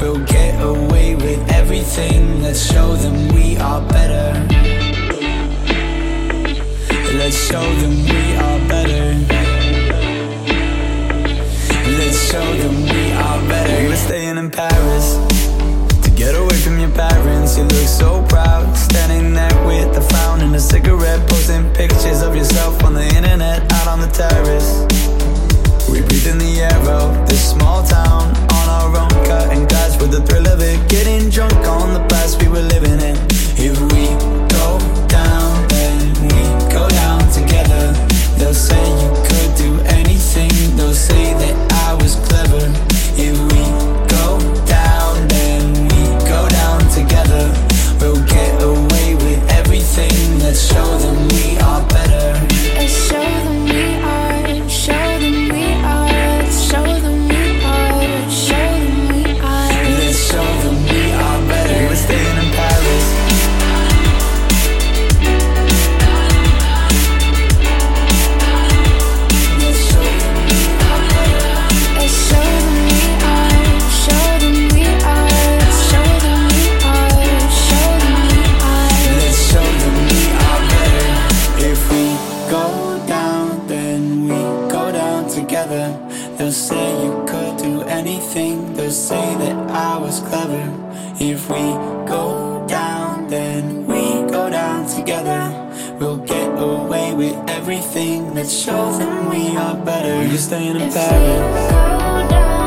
We'll get away with everything, let's show them we are better. Let's show them we are better. Let's show them we are better. We're staying in Paris to get away from your parents. You look so proud, go down, then we go down together. They'll say you could do anything. They'll say that I was clever. If we go down, then we go down together. We'll get away with everything. Let's show them we are better. You're staying in If we go down, staying in Paris.